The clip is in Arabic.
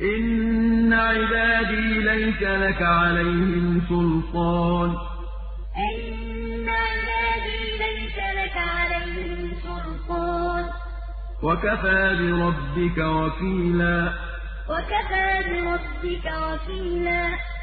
إِنَّ عِبَادِي لَيْسَ لَكَ عَلَيْهِمْ سُلْطَانٌ ۚ. وَكَفَىٰ بِرَبِّكَ وَكِيلًا إِنَّ عِبَادِي لَيْسَ لَكَ عَلَيْهِمْ سُلْطَانٌ ۚ. وَكَفَىٰ بِرَبِّكَ وَكِيلًا.